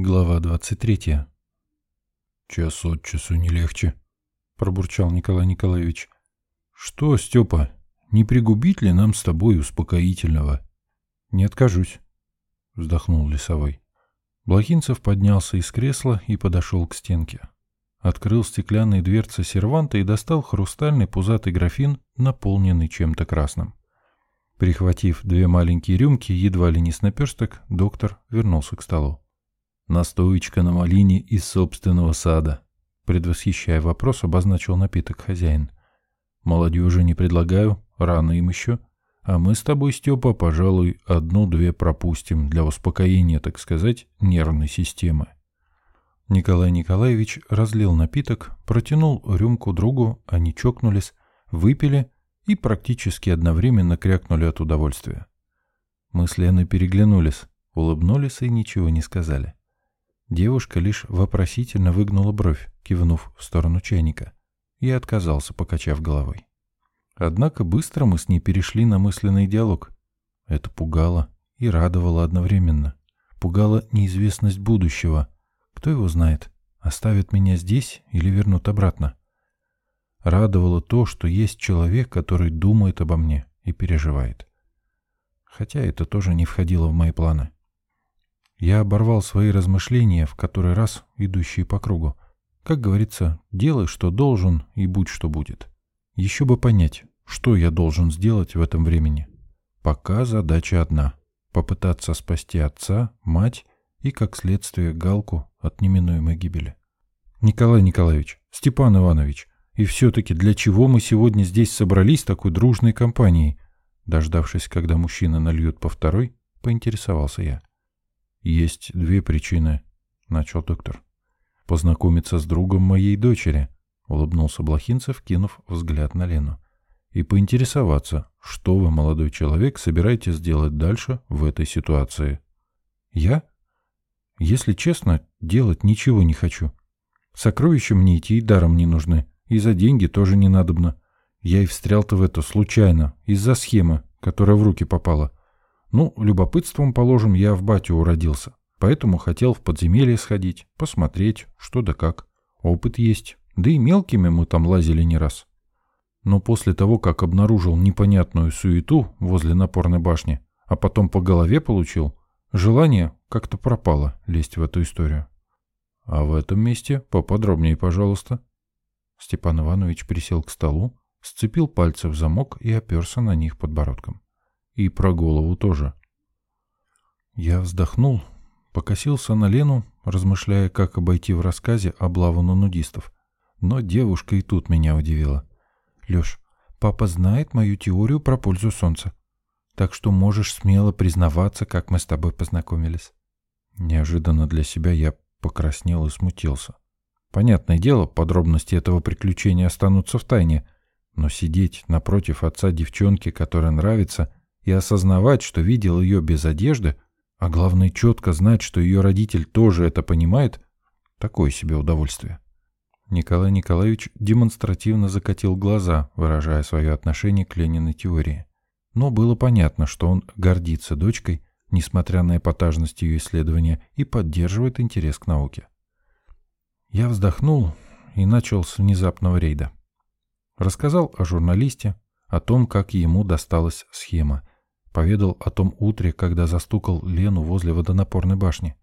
Глава 23. «Час от часу не легче», — пробурчал Николай Николаевич. «Что, Степа, не пригубить ли нам с тобой успокоительного?» «Не откажусь», — вздохнул Лесовой. Блохинцев поднялся из кресла и подошел к стенке. Открыл стеклянные дверцы серванта и достал хрустальный пузатый графин, наполненный чем-то красным. Прихватив две маленькие рюмки, едва ли не с наперсток, доктор вернулся к столу. Настоечка на малине из собственного сада. Предвосхищая вопрос, обозначил напиток хозяин. Молодежи не предлагаю, рано им еще. А мы с тобой, Степа, пожалуй, одну-две пропустим для успокоения, так сказать, нервной системы. Николай Николаевич разлил напиток, протянул рюмку другу, они чокнулись, выпили и практически одновременно крякнули от удовольствия. Мы с Леной переглянулись, улыбнулись и ничего не сказали. Девушка лишь вопросительно выгнула бровь, кивнув в сторону чайника. Я отказался, покачав головой. Однако быстро мы с ней перешли на мысленный диалог. Это пугало и радовало одновременно. Пугало неизвестность будущего. Кто его знает, оставят меня здесь или вернут обратно. Радовало то, что есть человек, который думает обо мне и переживает. Хотя это тоже не входило в мои планы. Я оборвал свои размышления, в который раз идущие по кругу. Как говорится, делай, что должен, и будь, что будет. Еще бы понять, что я должен сделать в этом времени. Пока задача одна — попытаться спасти отца, мать и, как следствие, Галку от неминуемой гибели. Николай Николаевич, Степан Иванович, и все-таки для чего мы сегодня здесь собрались такой дружной компанией? Дождавшись, когда мужчина нальют по второй, поинтересовался я. «Есть две причины», — начал доктор. «Познакомиться с другом моей дочери», — улыбнулся Блохинцев, кинув взгляд на Лену. «И поинтересоваться, что вы, молодой человек, собираетесь делать дальше в этой ситуации?» «Я? Если честно, делать ничего не хочу. Сокровища мне идти и даром не нужны, и за деньги тоже не надобно. Я и встрял-то в это случайно, из-за схемы, которая в руки попала. Ну, любопытством, положим, я в батю уродился. Поэтому хотел в подземелье сходить, посмотреть, что да как. Опыт есть. Да и мелкими мы там лазили не раз. Но после того, как обнаружил непонятную суету возле напорной башни, а потом по голове получил, желание как-то пропало лезть в эту историю. А в этом месте поподробнее, пожалуйста. Степан Иванович присел к столу, сцепил пальцы в замок и оперся на них подбородком. И про голову тоже. Я вздохнул, покосился на Лену, размышляя, как обойти в рассказе облаву на нудистов. Но девушка и тут меня удивила. «Лёш, папа знает мою теорию про пользу солнца. Так что можешь смело признаваться, как мы с тобой познакомились». Неожиданно для себя я покраснел и смутился. Понятное дело, подробности этого приключения останутся в тайне, но сидеть напротив отца девчонки, которая нравится, и осознавать, что видел ее без одежды, а главное четко знать, что ее родитель тоже это понимает, такое себе удовольствие. Николай Николаевич демонстративно закатил глаза, выражая свое отношение к Лениной теории. Но было понятно, что он гордится дочкой, несмотря на эпатажность ее исследования, и поддерживает интерес к науке. Я вздохнул и начал с внезапного рейда. Рассказал о журналисте, о том, как ему досталась схема, Поведал о том утре, когда застукал Лену возле водонапорной башни.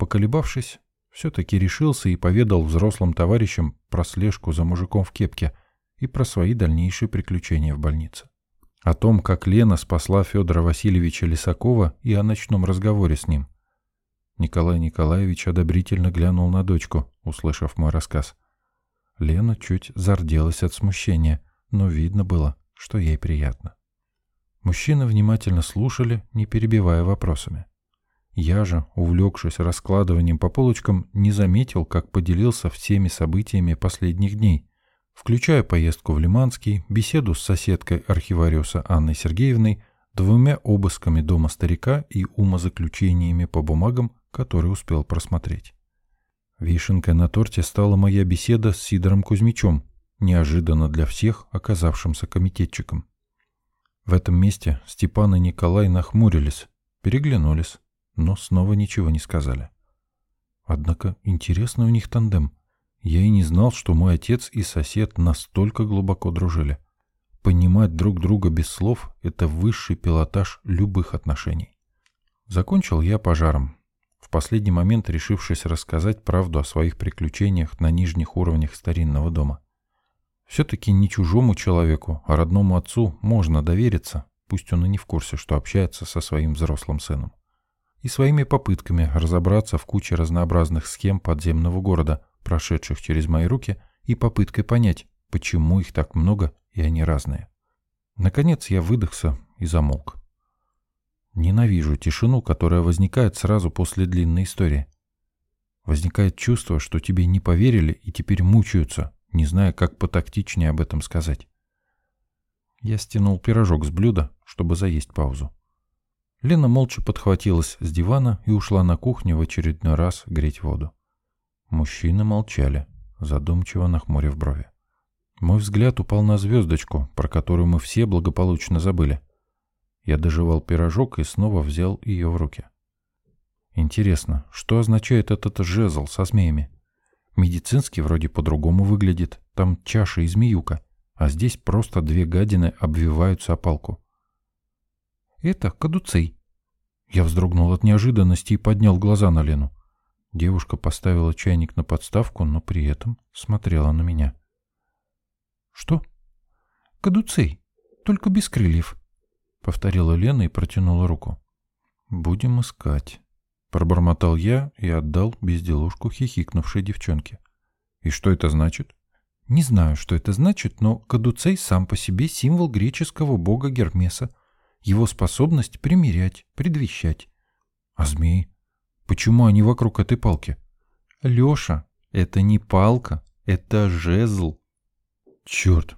Поколебавшись, все-таки решился и поведал взрослым товарищам про слежку за мужиком в кепке и про свои дальнейшие приключения в больнице. О том, как Лена спасла Федора Васильевича Лисакова и о ночном разговоре с ним. Николай Николаевич одобрительно глянул на дочку, услышав мой рассказ. Лена чуть зарделась от смущения, но видно было, что ей приятно. Мужчины внимательно слушали, не перебивая вопросами. Я же, увлекшись раскладыванием по полочкам, не заметил, как поделился всеми событиями последних дней, включая поездку в Лиманский, беседу с соседкой архивариуса Анной Сергеевной, двумя обысками дома старика и умозаключениями по бумагам, которые успел просмотреть. Вишенкой на торте стала моя беседа с Сидором Кузьмичем, неожиданно для всех оказавшимся комитетчиком. В этом месте Степан и Николай нахмурились, переглянулись, но снова ничего не сказали. Однако интересный у них тандем. Я и не знал, что мой отец и сосед настолько глубоко дружили. Понимать друг друга без слов – это высший пилотаж любых отношений. Закончил я пожаром, в последний момент решившись рассказать правду о своих приключениях на нижних уровнях старинного дома. Все-таки не чужому человеку, а родному отцу можно довериться, пусть он и не в курсе, что общается со своим взрослым сыном. И своими попытками разобраться в куче разнообразных схем подземного города, прошедших через мои руки, и попыткой понять, почему их так много и они разные. Наконец я выдохся и замолк. Ненавижу тишину, которая возникает сразу после длинной истории. Возникает чувство, что тебе не поверили и теперь мучаются, не зная, как потактичнее об этом сказать. Я стянул пирожок с блюда, чтобы заесть паузу. Лена молча подхватилась с дивана и ушла на кухню в очередной раз греть воду. Мужчины молчали, задумчиво нахмурив брови. Мой взгляд упал на звездочку, про которую мы все благополучно забыли. Я доживал пирожок и снова взял ее в руки. Интересно, что означает этот жезл со змеями? Медицинский вроде по-другому выглядит, там чаша и змеюка, а здесь просто две гадины обвиваются о палку. «Это кадуцей». Я вздрогнул от неожиданности и поднял глаза на Лену. Девушка поставила чайник на подставку, но при этом смотрела на меня. «Что?» «Кадуцей, только без крыльев», — повторила Лена и протянула руку. «Будем искать», — пробормотал я и отдал безделушку хихикнувшей девчонке. «И что это значит?» «Не знаю, что это значит, но кадуцей сам по себе символ греческого бога Гермеса. Его способность примирять, предвещать. А змеи? Почему они вокруг этой палки?» «Леша, это не палка, это жезл», Черт!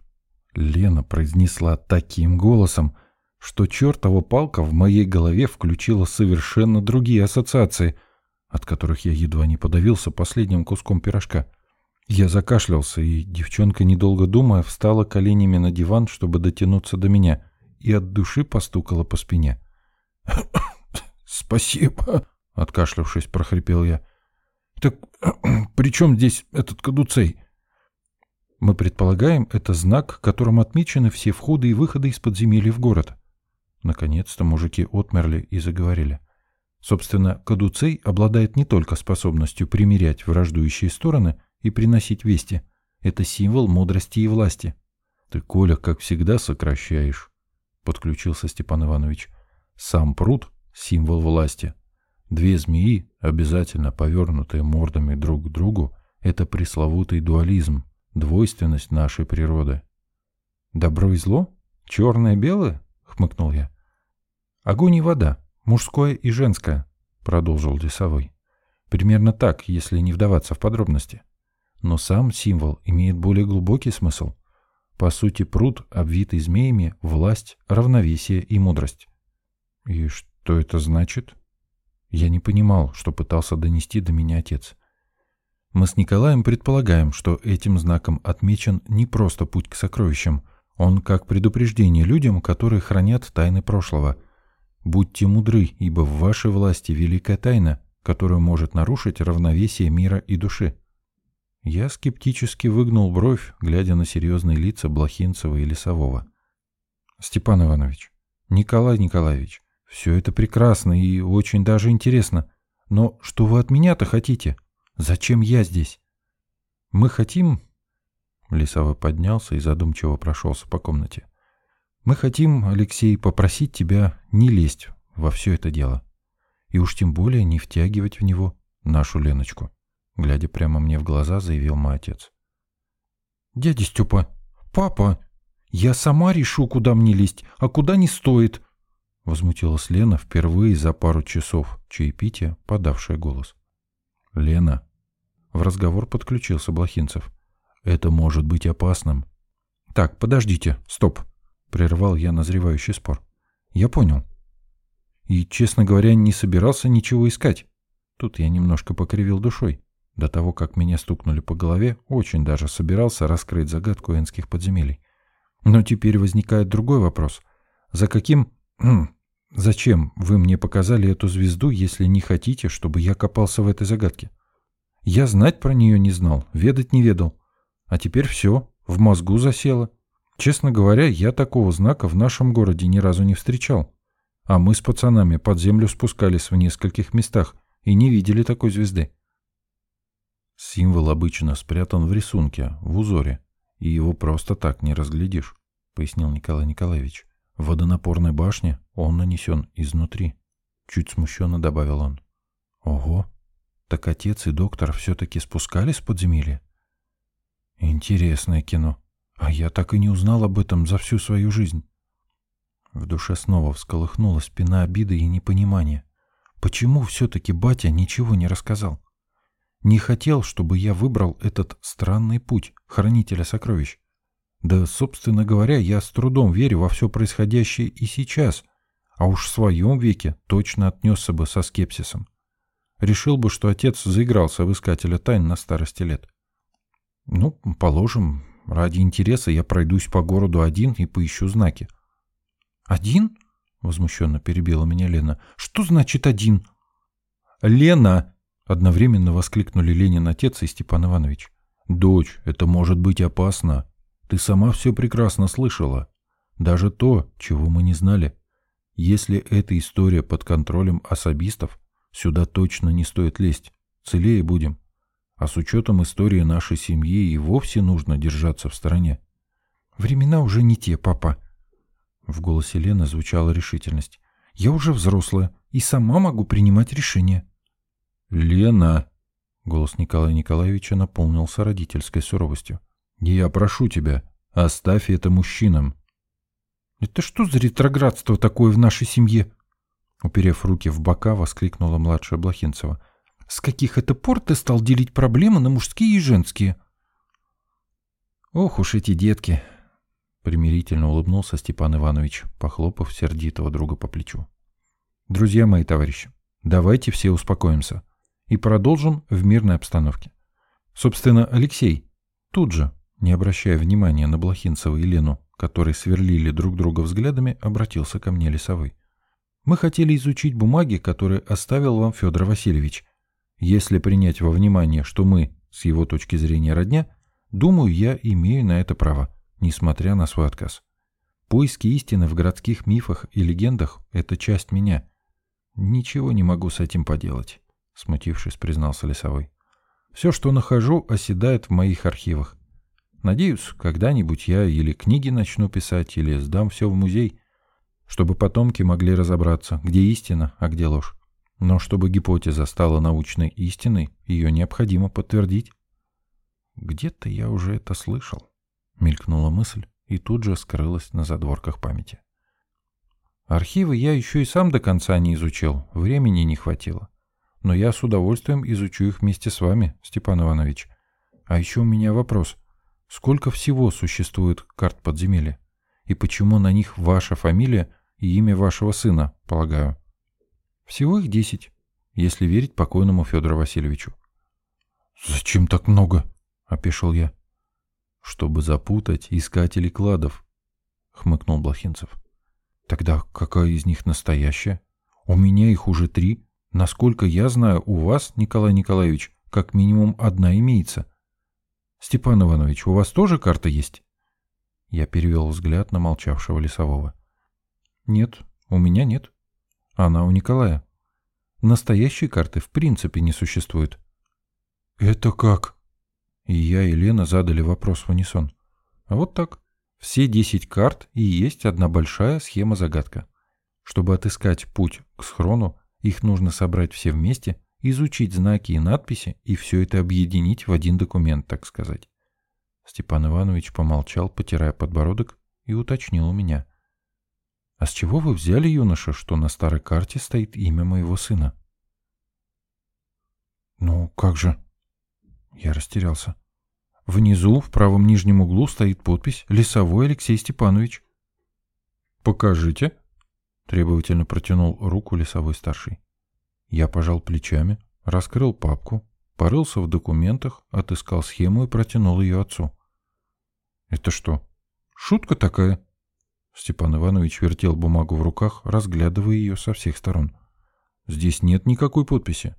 Лена произнесла таким голосом, что чертова палка в моей голове включила совершенно другие ассоциации, от которых я едва не подавился последним куском пирожка. Я закашлялся, и девчонка, недолго думая, встала коленями на диван, чтобы дотянуться до меня, и от души постукала по спине. «Спасибо», — откашлявшись, прохрипел я. «Так при чем здесь этот кадуцей?» Мы предполагаем, это знак, которым отмечены все входы и выходы из подземелья в город. Наконец-то мужики отмерли и заговорили. Собственно, Кадуцей обладает не только способностью примирять враждующие стороны и приносить вести. Это символ мудрости и власти. Ты, Коля, как всегда, сокращаешь, — подключился Степан Иванович. Сам пруд — символ власти. Две змеи, обязательно повернутые мордами друг к другу, — это пресловутый дуализм, двойственность нашей природы. «Добро и зло? Черное и белое?» — хмыкнул я. «Огонь и вода, мужское и женское», — продолжил Лесовой. «Примерно так, если не вдаваться в подробности. Но сам символ имеет более глубокий смысл. По сути, пруд, обвитый змеями, власть, равновесие и мудрость». «И что это значит?» Я не понимал, что пытался донести до меня отец. Мы с Николаем предполагаем, что этим знаком отмечен не просто путь к сокровищам, он как предупреждение людям, которые хранят тайны прошлого. Будьте мудры, ибо в вашей власти великая тайна, которая может нарушить равновесие мира и души. Я скептически выгнул бровь, глядя на серьезные лица Блохинцева и Лесового. «Степан Иванович, Николай Николаевич, все это прекрасно и очень даже интересно. Но что вы от меня-то хотите?» Зачем я здесь? Мы хотим...» Лисовый поднялся и задумчиво прошелся по комнате. «Мы хотим, Алексей, попросить тебя не лезть во все это дело. И уж тем более не втягивать в него нашу Леночку», глядя прямо мне в глаза, заявил мой отец. «Дядя Степа, папа, я сама решу, куда мне лезть, а куда не стоит», возмутилась Лена впервые за пару часов чаепития, подавшая голос. «Лена, в разговор подключился Блохинцев. «Это может быть опасным». «Так, подождите, стоп», — прервал я назревающий спор. «Я понял. И, честно говоря, не собирался ничего искать. Тут я немножко покривил душой. До того, как меня стукнули по голове, очень даже собирался раскрыть загадку энских подземелий. Но теперь возникает другой вопрос. За каким... Хм, зачем вы мне показали эту звезду, если не хотите, чтобы я копался в этой загадке?» Я знать про нее не знал, ведать не ведал. А теперь все, в мозгу засело. Честно говоря, я такого знака в нашем городе ни разу не встречал. А мы с пацанами под землю спускались в нескольких местах и не видели такой звезды. Символ обычно спрятан в рисунке, в узоре, и его просто так не разглядишь, пояснил Николай Николаевич. В водонапорной башне он нанесен изнутри. Чуть смущенно добавил он. Ого, так отец и доктор все-таки спускались в подземелье? Интересное кино. А я так и не узнал об этом за всю свою жизнь. В душе снова всколыхнулась спина обиды и непонимания. Почему все-таки батя ничего не рассказал? Не хотел, чтобы я выбрал этот странный путь хранителя сокровищ. Да, собственно говоря, я с трудом верю во все происходящее и сейчас, а уж в своем веке точно отнесся бы со скепсисом. Решил бы, что отец заигрался в искателя тайн на старости лет. Ну, положим, ради интереса я пройдусь по городу один и поищу знаки. «Один?» — возмущенно перебила меня Лена. «Что значит один?» «Лена!» — одновременно воскликнули Ленин отец и Степан Иванович. «Дочь, это может быть опасно. Ты сама все прекрасно слышала. Даже то, чего мы не знали. Если эта история под контролем особистов, сюда точно не стоит лезть. Целее будем. А с учетом истории нашей семьи и вовсе нужно держаться в стороне. Времена уже не те, папа. В голосе Лены звучала решительность. Я уже взрослая и сама могу принимать решения. Лена! Голос Николая Николаевича наполнился родительской суровостью. Я прошу тебя, оставь это мужчинам. Это что за ретроградство такое в нашей семье? Уперев руки в бока, воскликнула младшая Блохинцева. С каких это пор ты стал делить проблемы на мужские и женские? Ох уж эти детки, примирительно улыбнулся Степан Иванович, похлопав сердитого друга по плечу. Друзья мои товарищи, давайте все успокоимся и продолжим в мирной обстановке. Собственно, Алексей, тут же, не обращая внимания на Блохинцева и Лену, которые сверлили друг друга взглядами, обратился ко мне Лесовой. Мы хотели изучить бумаги, которые оставил вам Федор Васильевич, если принять во внимание, что мы, с его точки зрения родня, думаю, я имею на это право, несмотря на свой отказ. Поиски истины в городских мифах и легендах – это часть меня. Ничего не могу с этим поделать, смутившись, признался Лесовой. Все, что нахожу, оседает в моих архивах. Надеюсь, когда-нибудь я или книги начну писать, или сдам все в музей, чтобы потомки могли разобраться, где истина, а где ложь. Но чтобы гипотеза стала научной истиной, ее необходимо подтвердить. «Где-то я уже это слышал», — мелькнула мысль и тут же скрылась на задворках памяти. Архивы я еще и сам до конца не изучил, времени не хватило. Но я с удовольствием изучу их вместе с вами, Степан Иванович. А еще у меня вопрос. Сколько всего существует карт подземелья? И почему на них ваша фамилия и имя вашего сына, полагаю? Всего их десять, если верить покойному Федору Васильевичу. «Зачем так много?» — опешил я. «Чтобы запутать искателей кладов», — хмыкнул Блохинцев. «Тогда какая из них настоящая? У меня их уже три. Насколько я знаю, у вас, Николай Николаевич, как минимум одна имеется. Степан Иванович, у вас тоже карта есть?» Я перевел взгляд на молчавшего лесового. «Нет, у меня нет», она у Николая. Настоящей карты в принципе не существует. «Это как?» И я и Лена задали вопрос в унисон. А вот так. Все десять карт и есть одна большая схема-загадка. Чтобы отыскать путь к схрону, их нужно собрать все вместе, изучить знаки и надписи и все это объединить в один документ, так сказать. Степан Иванович помолчал, потирая подбородок, и уточнил у меня. «А с чего вы взяли, юноша, что на старой карте стоит имя моего сына?» «Ну, как же?» Я растерялся. Внизу, в правом нижнем углу, стоит подпись «Лесовой Алексей Степанович». «Покажите», — требовательно протянул руку лесовой старший. Я пожал плечами, раскрыл папку, порылся в документах, отыскал схему и протянул ее отцу. «Это что, шутка такая?» Степан Иванович вертел бумагу в руках, разглядывая ее со всех сторон. «Здесь нет никакой подписи.